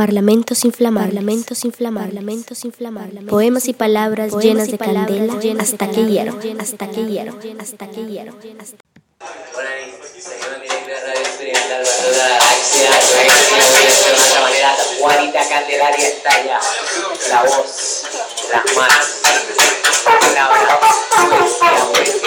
Parlamentos inflamables, parlamentos inflamables, parlamentos inflamables, poemas y palabras llenas de candela hasta que hierro, hasta que hierro, hasta que hierro. De de manera, Juanita Candelaria está ya. La voz, las manos, la poesía,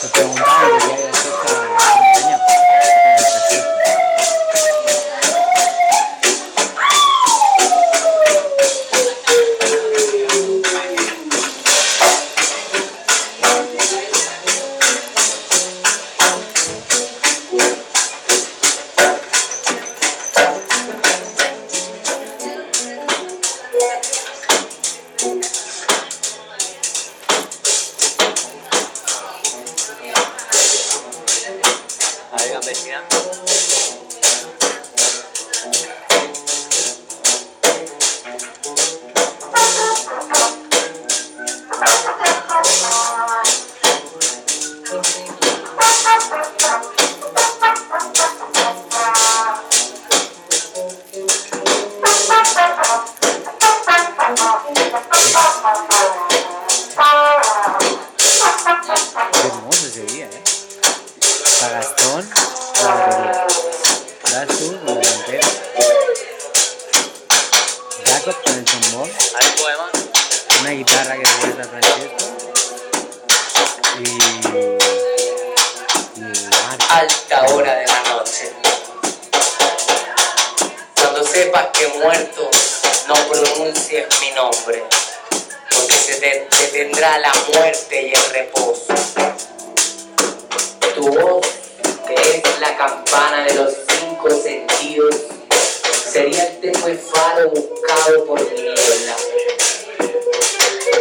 Te perguntaron, ya, ya, ya. Alta hora de la noche. Cuando sepas que muerto, no pronuncies mi nombre, porque se te detendrá la muerte y el reposo. Tu voz, que es la campana de los cinco sentidos, sería el tenue faro buscado por mi niebla.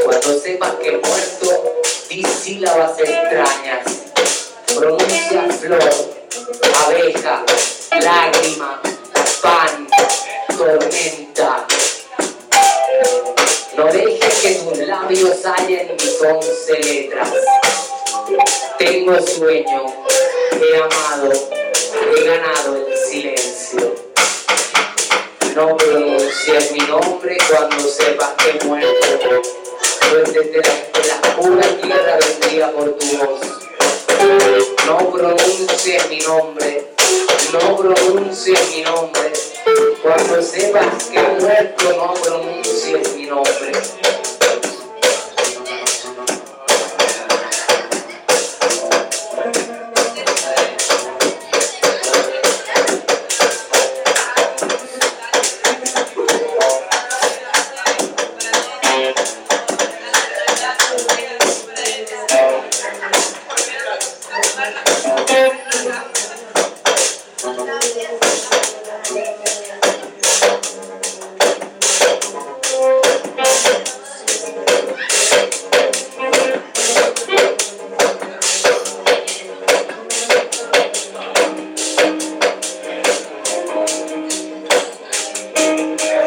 Cuando sepas que muerto, di sílabas extrañas, pronuncia flor, abeja, lágrima, pan, tormenta. No dejes que tus labios hallen mis once letras. Tengo sueño, he amado, he ganado el silencio. No pronuncies mi nombre cuando sepas que muerto, pues desde la, la pura tierra vendría por tu voz. No pronuncies mi nombre, no pronuncies mi nombre. Cuando sepas que muerto, no pronuncies mi nombre. Música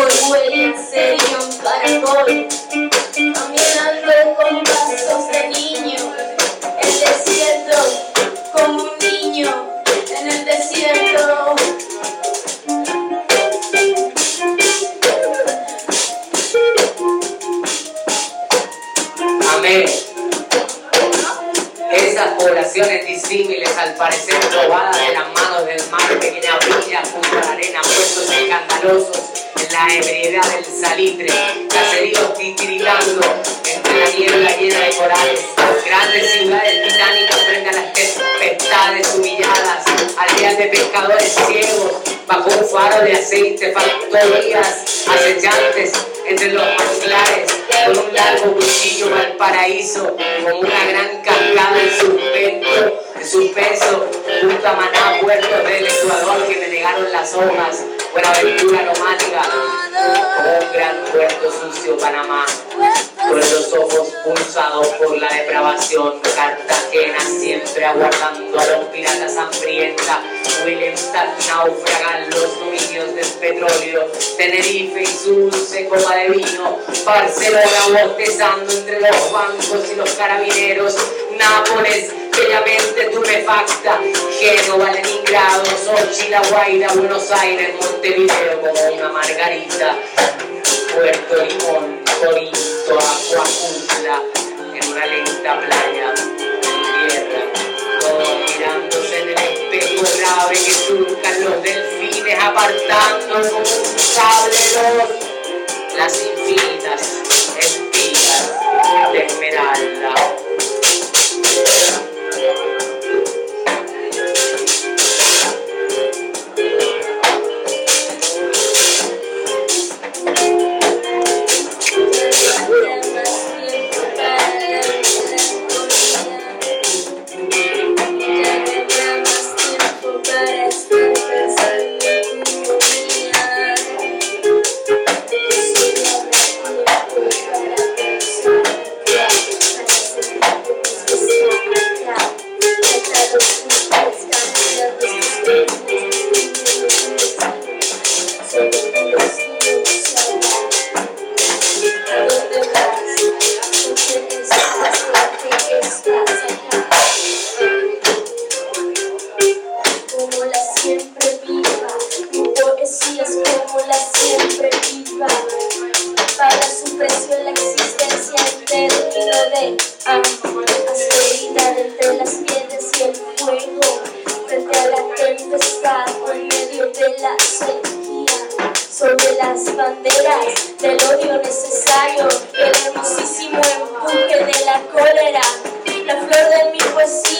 voy, huele en. de pescadores ciegos, bajo un faro de aceite, factorías acechantes entre los manglares, con un largo cuchillo al paraíso, con una gran cascada en su Suspenso, Luca Maná, Puerto del Ecuador, que me negaron las hojas. Buenaventura, Romántica, como un gran puerto sucio, Panamá. Con los ojos pulsados por la depravación, Cartagena siempre aguardando a los piratas hambrientas. Willemstad naufragan los dominios del petróleo, Tenerife y su dulce copa de vino, Barcelona bostezando entre los bancos y los carabineros, Nápoles mente tumefacta, Génova, Leningrado, Sochi, La Guaira, Buenos Aires, Montevideo como una margarita, Puerto Limón, Corinto, Acuacutla, en una lenta playa de tierra, todos mirándose en el espejo grave que surcan los delfines apartando como un tablero las infinitas espigas de esmeralda.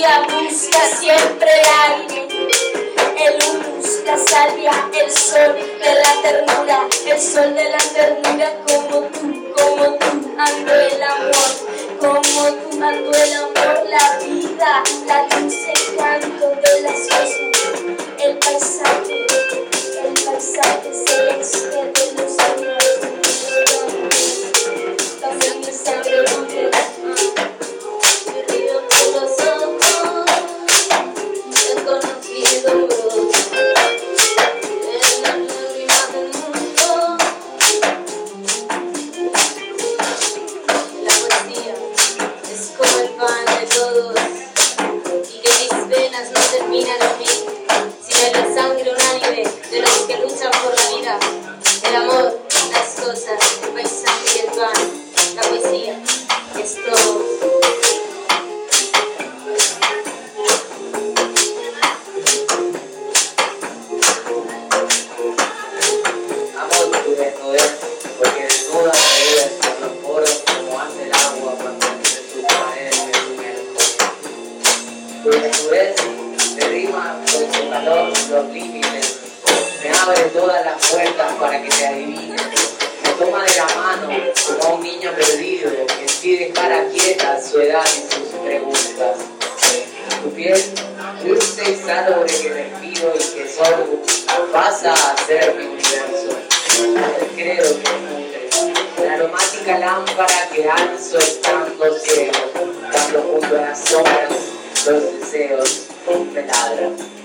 día busca siempre el aire. El humus, la salvia, el sol de la ternura, el sol de la ternura como tú, como tú ando el amor, como tú mando el amor, la vida, la dulce canto de las cosas, el paisaje, el paisaje celeste de los amores. tu desnudez derriba con su calor los límites, me abre todas las puertas para que te adivine, me toma de la mano como un niño perdido que sí dejara quieta su edad y sus preguntas. Tu piel dulce y salobre que respiro y que sorbo pasa a ser mi universo. Creo que la aromática lámpara que alzo estando ciego, cuando junto a las sombras los deseos con palabras.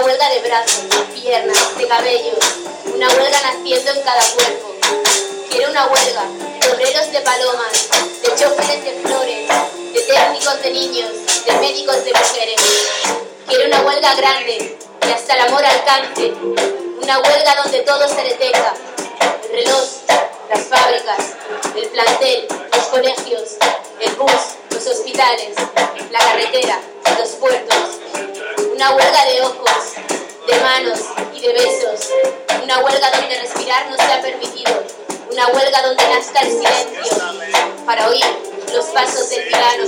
Una huelga de brazos, de piernas, de cabellos. Una huelga naciendo en cada cuerpo. Quiero una huelga de obreros de palomas, de choferes de flores, de técnicos de niños, de médicos de mujeres. Quiero una huelga grande, que hasta el amor alcance. Una huelga donde todo se detenga. El reloj, las fábricas, el plantel, los colegios, el bus, los hospitales, la carretera, los puertos, una huelga de ojos, de manos y de besos, una huelga donde respirar no sea permitido, una huelga donde nazca el silencio. Para oír los pasos del tirano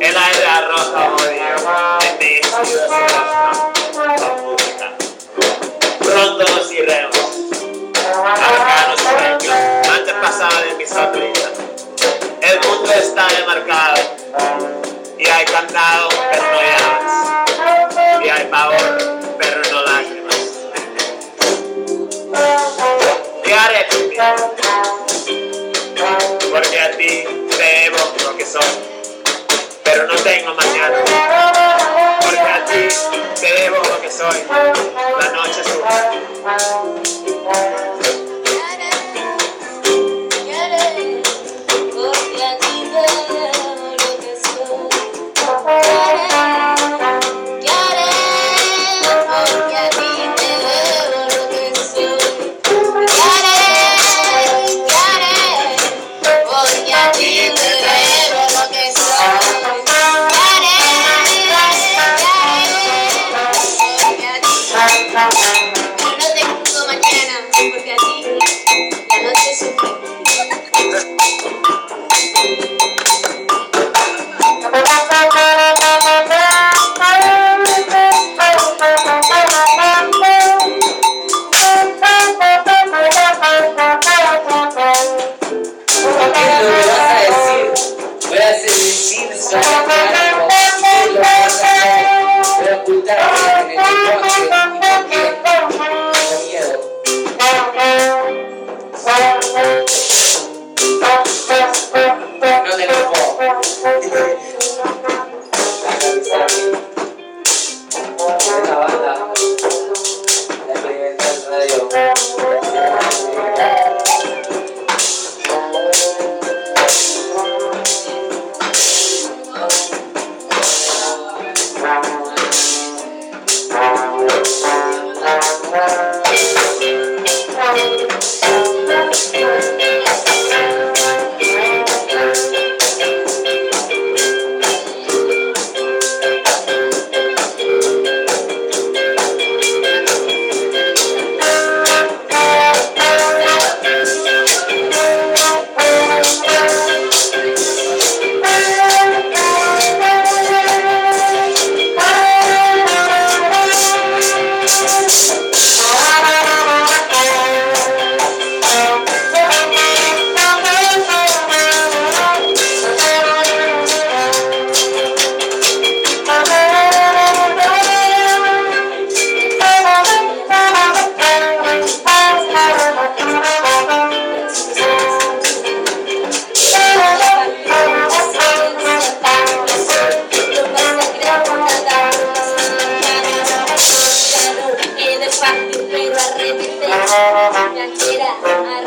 El aire arroja odio de vestidos la música. Pronto nos iremos. Arcanos sueños, antepasado de mis sonrisas. El mundo está demarcado y hay cantado, pero no llamas. Y hay pavor, pero no lágrimas. Y haré tu porque a ti debo lo que soy pero no tengo mañana. Porque a ti te debo lo que soy, la noche sube.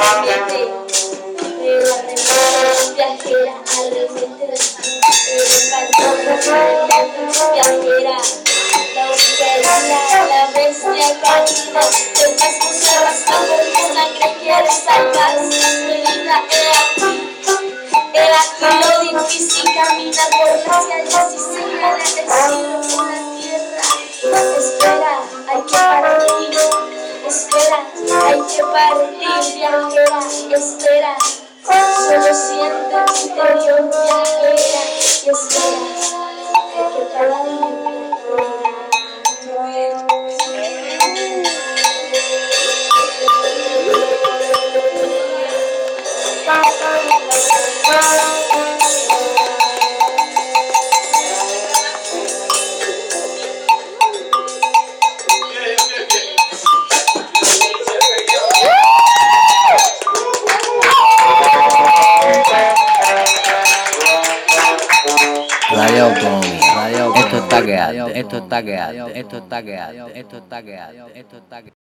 Arremete, viajera, viajera, viajera, la la bestia canina, el más se arrastrando mi sangre quiere salvar mi vida, he aquí. Aquí lo difícil caminar por las calles y se ve el cielo por la tierra. Espera, hay que partir. Espera, hay que partir, viajera. Espera, solo siente tu interior, viajera. tagad, et tagad, et tagad, et.